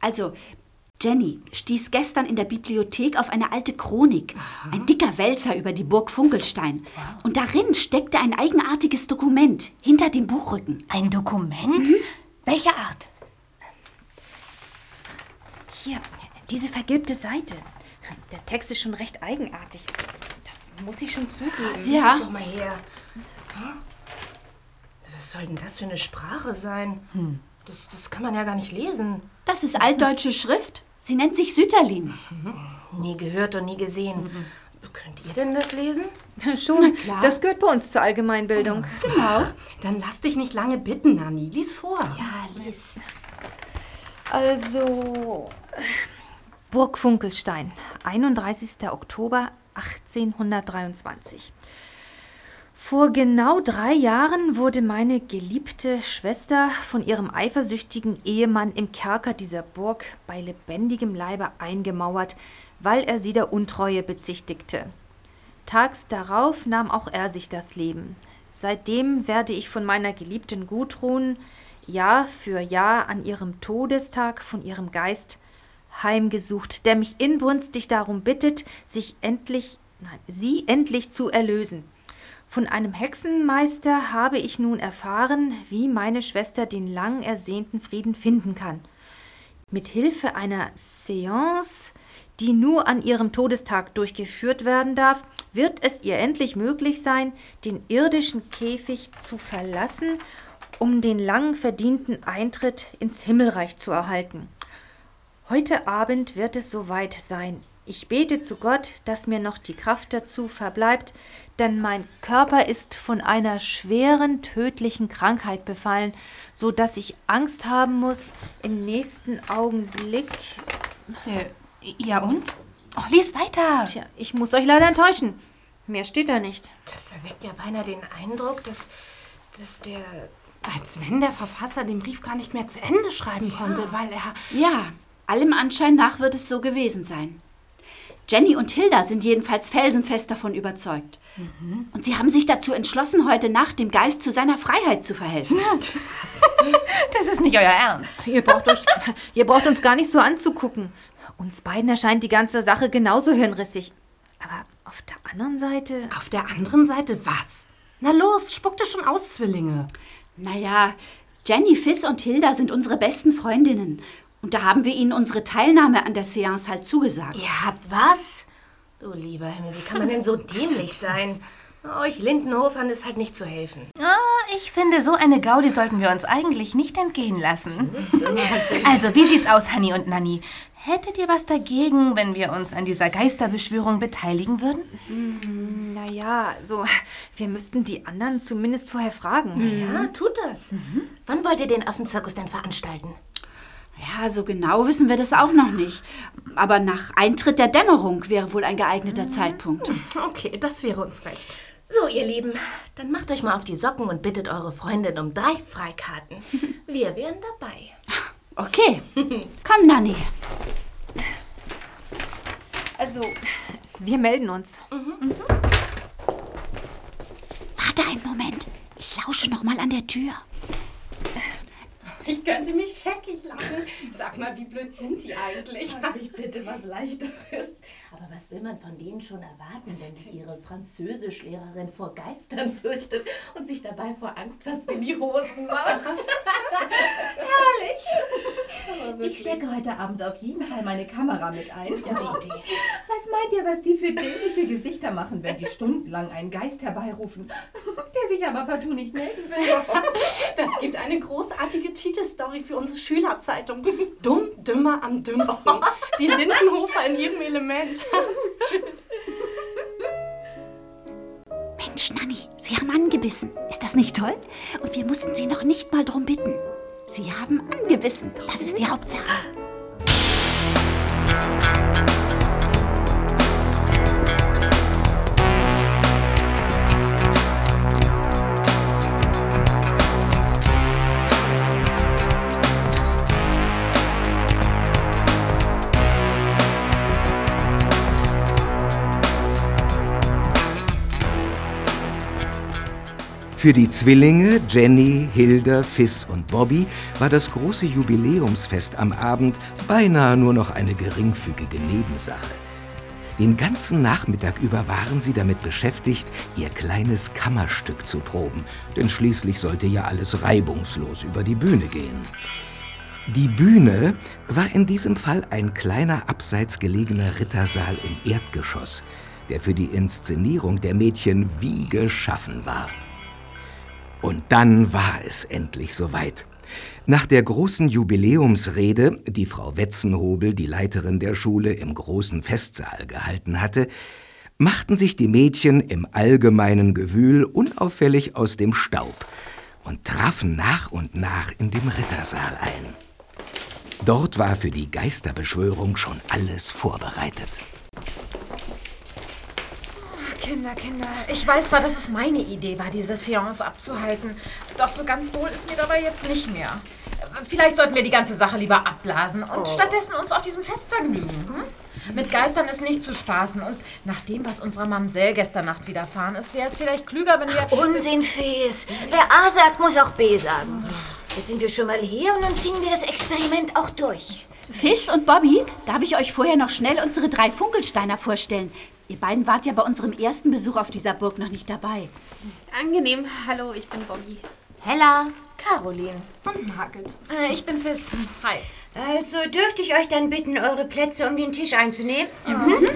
Also, Jenny stieß gestern in der Bibliothek auf eine alte Chronik. Ein dicker Wälzer über die Burg Funkelstein. Und darin steckte ein eigenartiges Dokument hinter dem Buchrücken. Ein Dokument? Welcher Art? Hier, diese vergilbte Seite. Der Text ist schon recht eigenartig. Das muss ich schon zugeben. Ja. Sieh doch mal her. Hm? Was soll denn das für eine Sprache sein? Das, das kann man ja gar nicht lesen. Das ist altdeutsche Schrift. Sie nennt sich Sütterlin. Nie gehört und nie gesehen. Könnt ihr denn das lesen? Schon. klar. Das gehört bei uns zur Allgemeinbildung. Genau. Dann lass dich nicht lange bitten, Nanni. Lies vor. Ja, lies. Also, Burg Funkelstein, 31. Oktober 1823. Vor genau drei Jahren wurde meine geliebte Schwester von ihrem eifersüchtigen Ehemann im Kerker dieser Burg bei lebendigem Leibe eingemauert, weil er sie der Untreue bezichtigte. Tags darauf nahm auch er sich das Leben. Seitdem werde ich von meiner geliebten Gudrun Jahr für Jahr an ihrem Todestag von ihrem Geist heimgesucht, der mich inbrünstig darum bittet, sich endlich, nein, sie endlich zu erlösen. Von einem Hexenmeister habe ich nun erfahren, wie meine Schwester den lang ersehnten Frieden finden kann. Mit Hilfe einer Seance, die nur an ihrem Todestag durchgeführt werden darf, wird es ihr endlich möglich sein, den irdischen Käfig zu verlassen, um den lang verdienten Eintritt ins Himmelreich zu erhalten. Heute Abend wird es soweit sein. Ich bete zu Gott, dass mir noch die Kraft dazu verbleibt, denn mein Körper ist von einer schweren, tödlichen Krankheit befallen, so dass ich Angst haben muss, im nächsten Augenblick. ja und? Oh, lies weiter. Tja, ich muss euch leider enttäuschen. Mehr steht da nicht. Das erweckt ja beinahe den Eindruck, dass, dass der. Als wenn der Verfasser den Brief gar nicht mehr zu Ende schreiben konnte, weil er. Ja, allem Anschein nach wird es so gewesen sein. Jenny und Hilda sind jedenfalls felsenfest davon überzeugt. Und sie haben sich dazu entschlossen, heute Nacht dem Geist zu seiner Freiheit zu verhelfen. Das ist nicht euer Ernst. Ihr braucht, euch, ihr braucht uns gar nicht so anzugucken. Uns beiden erscheint die ganze Sache genauso hirnrissig. Aber auf der anderen Seite. Auf der anderen Seite was? Na los, spuckt es schon aus, Zwillinge. Naja, Jenny, Fiss und Hilda sind unsere besten Freundinnen. Und da haben wir ihnen unsere Teilnahme an der Seance halt zugesagt. Ihr habt was? Du lieber Himmel, wie kann man denn so dämlich sein? Euch Lindenhofern ist halt nicht zu helfen. Ah, ich finde, so eine Gaudi sollten wir uns eigentlich nicht entgehen lassen. Also, wie sieht's aus, Hanni und Nanni? Hättet ihr was dagegen, wenn wir uns an dieser Geisterbeschwörung beteiligen würden? Hm, Naja, so, wir müssten die anderen zumindest vorher fragen. Ja, tut das. Wann wollt ihr den Affenzirkus denn veranstalten? Ja, so genau wissen wir das auch noch nicht. Aber nach Eintritt der Dämmerung wäre wohl ein geeigneter Zeitpunkt. Okay, das wäre uns recht. So, ihr Lieben, dann macht euch mal auf die Socken und bittet eure Freundin um drei Freikarten. Wir wären dabei. Okay. Komm, Nanni. Also, wir melden uns. Warte einen Moment. Ich lausche noch mal an der Tür. Ich könnte mich scheckig lachen. Sag mal, wie blöd sind die eigentlich? Hab ich bitte was Leichteres. Aber was will man von denen schon erwarten, wenn sie ihre Französischlehrerin vor Geistern fürchtet und sich dabei vor Angst fast in die Hosen macht? Herrlich! Ich stecke heute Abend auf jeden Fall meine Kamera mit ein. Gute Idee. Was meint ihr, was die für dämliche Gesichter machen, wenn die stundenlang einen Geist herbeirufen, der sich aber partout nicht melden will? Das gibt eine großartige Titelstory für unsere Schülerzeitung. Dumm, dümmer am dümmsten. Die Lindenhofer in jedem Element. Mensch, Nanni, Sie haben angebissen. Ist das nicht toll? Und wir mussten Sie noch nicht mal drum bitten. Sie haben angebissen. Das ist die Hauptsache. Für die Zwillinge Jenny, Hilda, Fiss und Bobby war das große Jubiläumsfest am Abend beinahe nur noch eine geringfügige Nebensache. Den ganzen Nachmittag über waren sie damit beschäftigt, ihr kleines Kammerstück zu proben, denn schließlich sollte ja alles reibungslos über die Bühne gehen. Die Bühne war in diesem Fall ein kleiner abseits gelegener Rittersaal im Erdgeschoss, der für die Inszenierung der Mädchen wie geschaffen war. Und dann war es endlich soweit. Nach der großen Jubiläumsrede, die Frau Wetzenhobel, die Leiterin der Schule, im großen Festsaal gehalten hatte, machten sich die Mädchen im allgemeinen Gewühl unauffällig aus dem Staub und trafen nach und nach in dem Rittersaal ein. Dort war für die Geisterbeschwörung schon alles vorbereitet. Kinder, Kinder, ich weiß zwar, dass es meine Idee war, diese Seance abzuhalten, doch so ganz wohl ist mir dabei jetzt nicht mehr. Vielleicht sollten wir die ganze Sache lieber abblasen und stattdessen uns auf diesem Fest vergnügen. Hm? Mit Geistern ist nicht zu spaßen und nach dem, was unserer Mamsell gestern Nacht widerfahren ist, wäre es vielleicht klüger, wenn wir... Unsinn, Fes. Wer A sagt, muss auch B sagen. Jetzt sind wir schon mal hier und nun ziehen wir das Experiment auch durch. Fiss und Bobby, darf ich euch vorher noch schnell unsere drei Funkelsteiner vorstellen? Ihr beiden wart ja bei unserem ersten Besuch auf dieser Burg noch nicht dabei. Angenehm. Hallo, ich bin Bobby. Hella, Caroline. Und Margit. Äh, ich bin Fiss. Hi. Also dürfte ich euch dann bitten, eure Plätze um den Tisch einzunehmen? Mhm.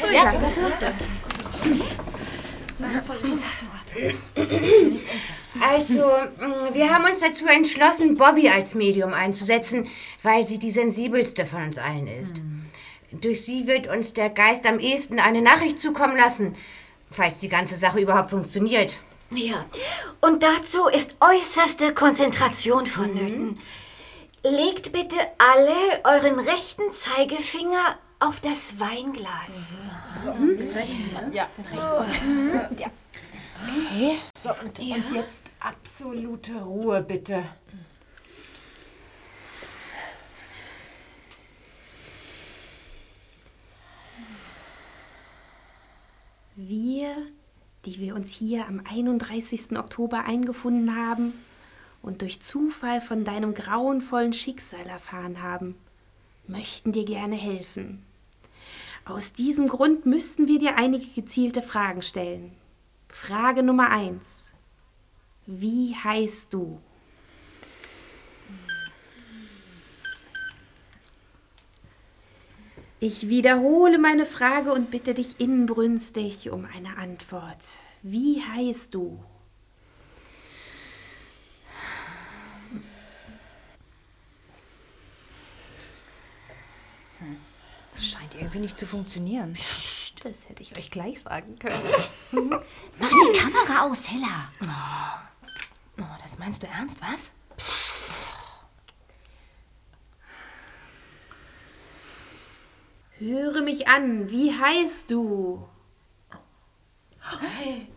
So, Ja, ja, das das ist Also, mh, wir haben uns dazu entschlossen, Bobby als Medium einzusetzen, weil sie die sensibelste von uns allen ist. Durch sie wird uns der Geist am ehesten eine Nachricht zukommen lassen, falls die ganze Sache überhaupt funktioniert. Ja, und dazu ist äußerste Konzentration vonnöten. Legt bitte alle euren rechten Zeigefinger auf das Weinglas. So, den rechten, ne? Ja, den rechten. Ja. Okay. So, und, und jetzt absolute Ruhe, bitte. Wir, die wir uns hier am 31. Oktober eingefunden haben und durch Zufall von deinem grauenvollen Schicksal erfahren haben, möchten dir gerne helfen. Aus diesem Grund müssten wir dir einige gezielte Fragen stellen. Frage Nummer eins. Wie heißt du? Ich wiederhole meine Frage und bitte dich inbrünstig um eine Antwort. Wie heißt du? Das scheint irgendwie nicht zu funktionieren. Psst das hätte ich euch gleich sagen können. Mach die Kamera aus, Hella. Oh, das meinst du ernst, was? Höre mich an, wie heißt du? Hey.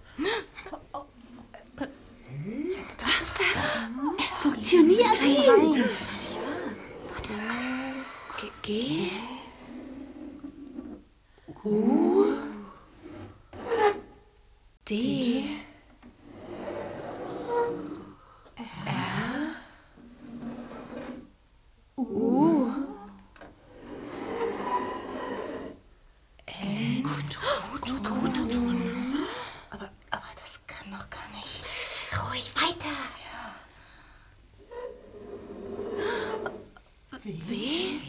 Jetzt was ist das? Es funktioniert. Nein. Warte. G. G. U. D. R. U. N. Gudrun. Aber, aber das kann doch gar nicht. Ruhig weiter. W.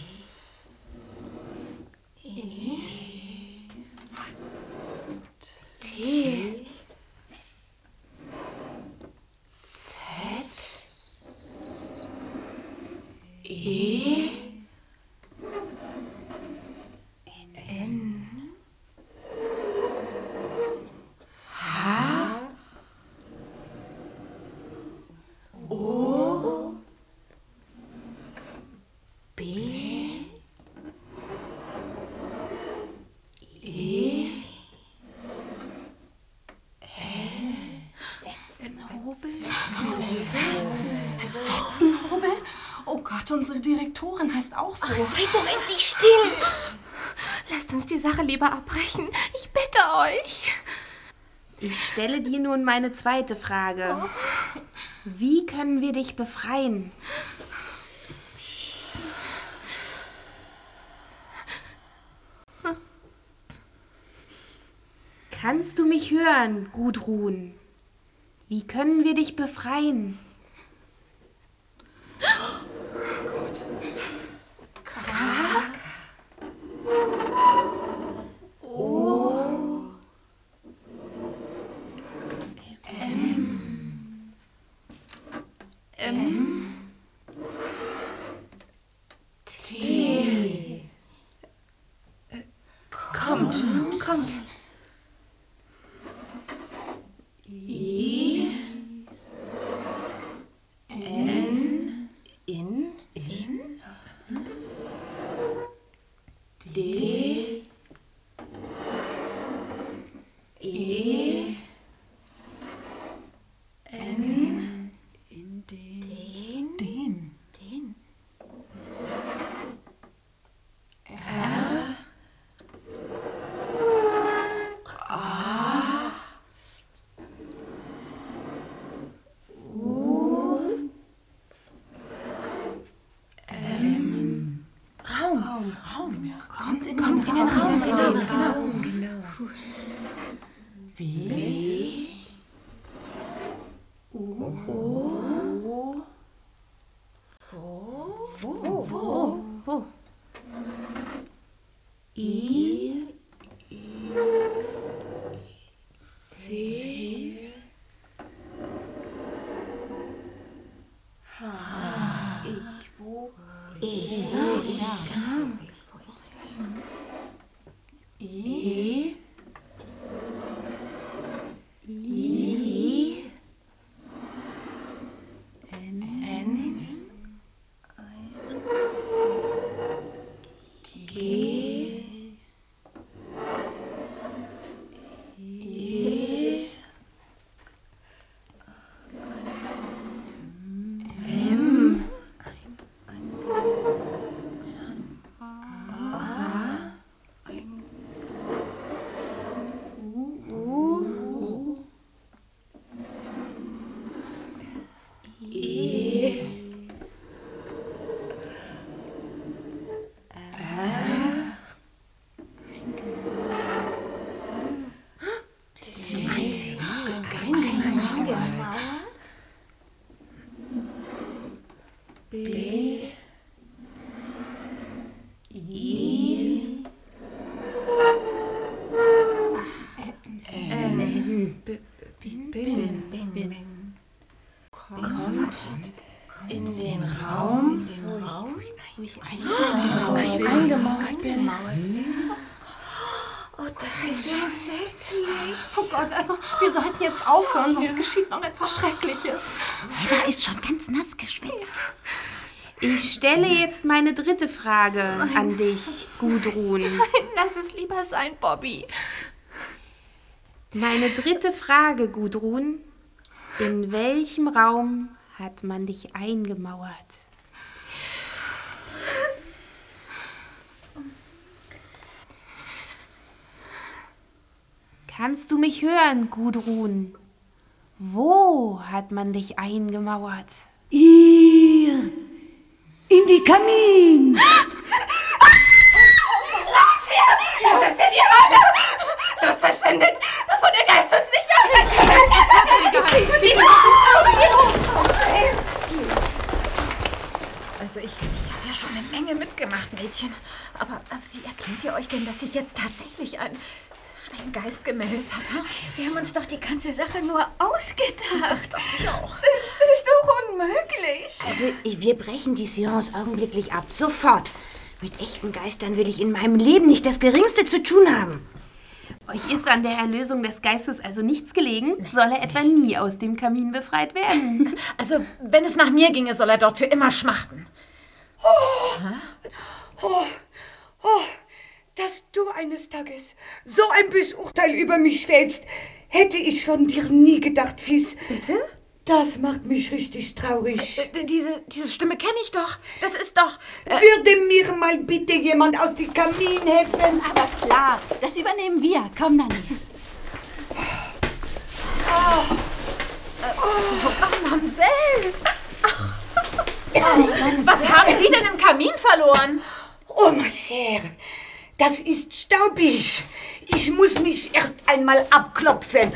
T. Z. E. N. H. O. B. E. L. Wetzenhobel. Wetzenhobel? Oh Gott, unsere Direktorin heißt auch so. Ach, seid doch endlich still. Lasst uns die Sache lieber abbrechen. Ich bitte euch. Ich stelle dir nun meine zweite Frage. Wie können wir dich befreien? Kannst du mich hören, Gudrun? Wie können wir dich befreien? kommt in den Raum, wo ich ah, eingemauert bin. Oh, das ist entsetzlich. Oh Gott, also wir sollten jetzt aufhören, sonst geschieht noch etwas Schreckliches. Hedda ist schon ganz nass geschwitzt. Ich stelle jetzt meine dritte Frage an dich, Gudrun. Nein, lass es lieber sein, Bobby. Meine dritte Frage, Gudrun, in welchem Raum hat man dich eingemauert? Kannst du mich hören, Gudrun? Wo hat man dich eingemauert? Ihr! In die Kamin! Los her! Das ist ja die Hölle! Los, verschwindet, bevor der Geist uns nicht mehr Also ich, ich habe ja schon eine Menge mitgemacht, Mädchen. Aber wie erklärt ihr euch denn, dass sich jetzt tatsächlich ein, ein Geist gemeldet hat? Wir haben uns doch die ganze Sache nur ausgedacht. Das dachte ich auch. Das ist doch unmöglich. Also, wir brechen die Seance augenblicklich ab. Sofort. Mit echten Geistern will ich in meinem Leben nicht das Geringste zu tun haben. Euch ist an der Erlösung des Geistes also nichts gelegen? Soll er etwa nie aus dem Kamin befreit werden? Also, wenn es nach mir ginge, soll er dort für immer schmachten. Oh, oh, dass du eines Tages so ein böses Urteil über mich fällst, hätte ich von dir nie gedacht, Fies. Bitte? Das macht mich richtig traurig. Äh, Diese, diese Stimme kenne ich doch. Das ist doch. Äh, Würde mir mal bitte jemand aus dem Kamin helfen? Aber klar, das übernehmen wir. Komm, Nanni. Oh, Mamsell! Was haben Sie denn im Kamin verloren? Oh, ma chère, das ist staubig. Ich muss mich erst einmal abklopfen.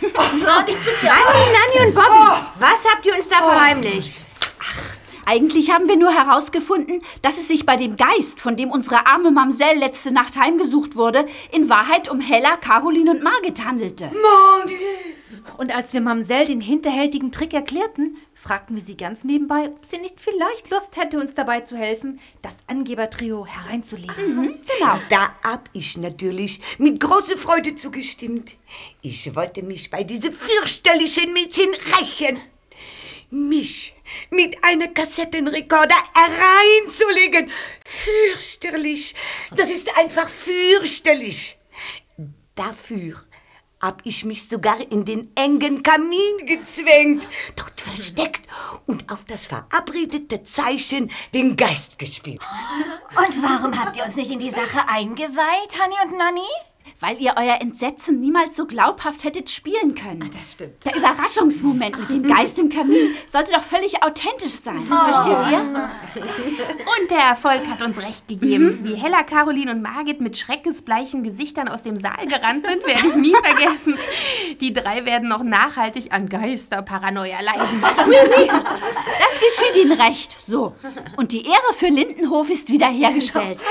So, nicht zu mir. Nanni, Nanni und Bobby, was habt ihr uns da verheimlicht? Eigentlich haben wir nur herausgefunden, dass es sich bei dem Geist, von dem unsere arme Mamsell letzte Nacht heimgesucht wurde, in Wahrheit um Hella, Caroline und Margit handelte. Und als wir Mamsell den hinterhältigen Trick erklärten, fragten wir sie ganz nebenbei, ob sie nicht vielleicht Lust hätte, uns dabei zu helfen, das Angebertrio hereinzulegen. Genau. Da hab ich natürlich mit großer Freude zugestimmt. Ich wollte mich bei diesem fürchterlichen Mädchen rächen. Mich mit einem Kassettenrekorder hereinzulegen. Fürchterlich. Das ist einfach fürchterlich. Dafür hab ich mich sogar in den engen Kamin gezwängt, dort versteckt und auf das verabredete Zeichen den Geist gespielt. Und warum habt ihr uns nicht in die Sache eingeweiht, Hanni und Nanni? Weil ihr euer Entsetzen niemals so glaubhaft hättet spielen können. das stimmt. Der Überraschungsmoment mit dem Geist im Kamin sollte doch völlig authentisch sein. Versteht ihr? Und der Erfolg hat uns recht gegeben. Wie Hella, Caroline und Margit mit schreckensbleichen Gesichtern aus dem Saal gerannt sind, werde ich nie vergessen. Die drei werden noch nachhaltig an Geisterparanoia leiden. Das geschieht ihnen recht. So. Und die Ehre für Lindenhof ist wiederhergestellt.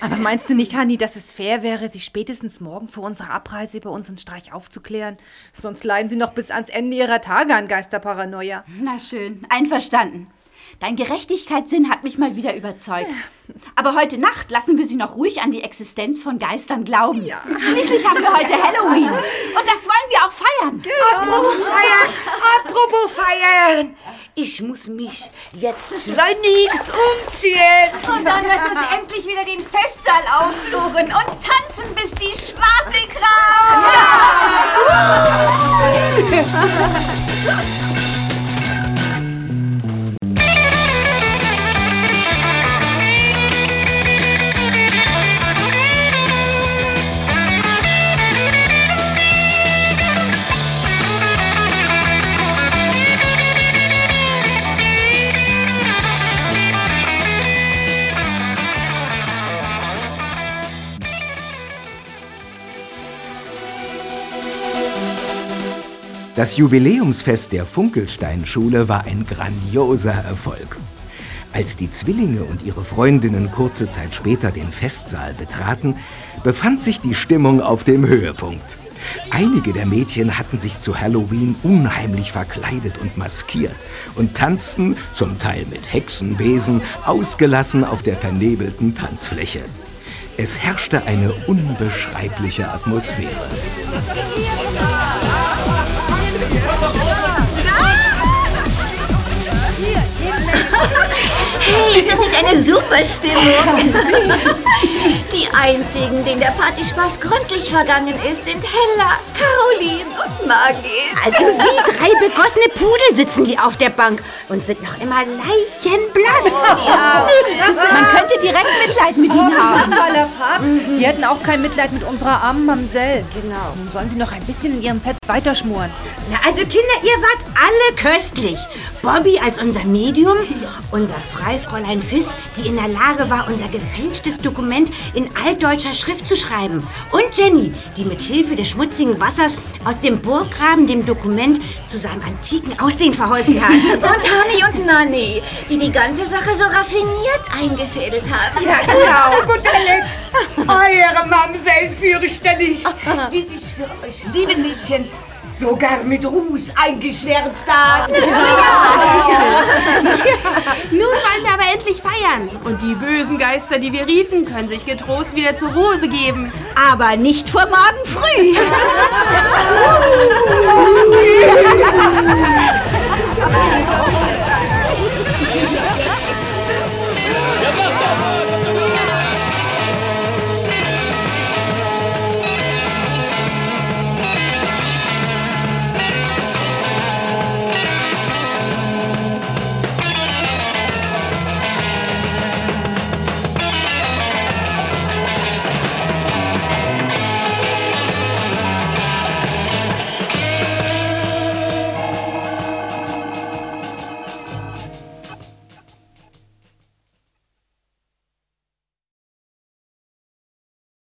Aber meinst du nicht, Hanni, dass es fair wäre, sie spätestens morgen vor unserer Abreise über unseren Streich aufzuklären? Sonst leiden sie noch bis ans Ende ihrer Tage an Geisterparanoia. Na schön, einverstanden. Dein Gerechtigkeitssinn hat mich mal wieder überzeugt. Aber heute Nacht lassen wir sie noch ruhig an die Existenz von Geistern glauben. Schließlich haben wir heute Halloween. Und das wollen wir auch feiern. Apropos feiern, apropos feiern. Ich muss mich jetzt schleunigst umziehen. Und dann lasst uns endlich wieder den Festsaal aufsuchen und tanzen, bis die Schwarte kraut. Das Jubiläumsfest der Funkelsteinschule war ein grandioser Erfolg. Als die Zwillinge und ihre Freundinnen kurze Zeit später den Festsaal betraten, befand sich die Stimmung auf dem Höhepunkt. Einige der Mädchen hatten sich zu Halloween unheimlich verkleidet und maskiert und tanzten, zum Teil mit Hexenbesen, ausgelassen auf der vernebelten Tanzfläche. Es herrschte eine unbeschreibliche Atmosphäre. Yeah, yeah, yeah. Hey, ist das nicht eine super Stimmung? Die einzigen, denen der Partyspaß gründlich vergangen ist, sind Hella, Caroline und Margit. Also wie drei begossene Pudel sitzen die auf der Bank und sind noch immer leichenblass. Ja. Man könnte direkt Mitleid mit ihnen haben. Pap. Die hätten auch kein Mitleid mit unserer armen Mamsell. Genau. Nun sollen sie noch ein bisschen in ihrem Fett weiterschmoren. Na, also Kinder, ihr wart alle köstlich. Bobby als unser Medium, unser Freifräulein Fiss, die in der Lage war, unser gefälschtes Dokument in altdeutscher Schrift zu schreiben. Und Jenny, die mit Hilfe des schmutzigen Wassers aus dem Burggraben dem Dokument zu seinem antiken Aussehen verholfen hat. Und Hani und Nanni, die die ganze Sache so raffiniert eingefädelt haben. Ja, genau. Zu guter Letzt, eure Mamsell fürchterlich, die sich für euch lieben Mädchen sogar mit Ruß eingeschwärzt hat. Nun wollen wir aber endlich feiern. Und die bösen Geister, die wir riefen, können sich getrost wieder zur Ruhe begeben. Aber nicht vor morgen früh.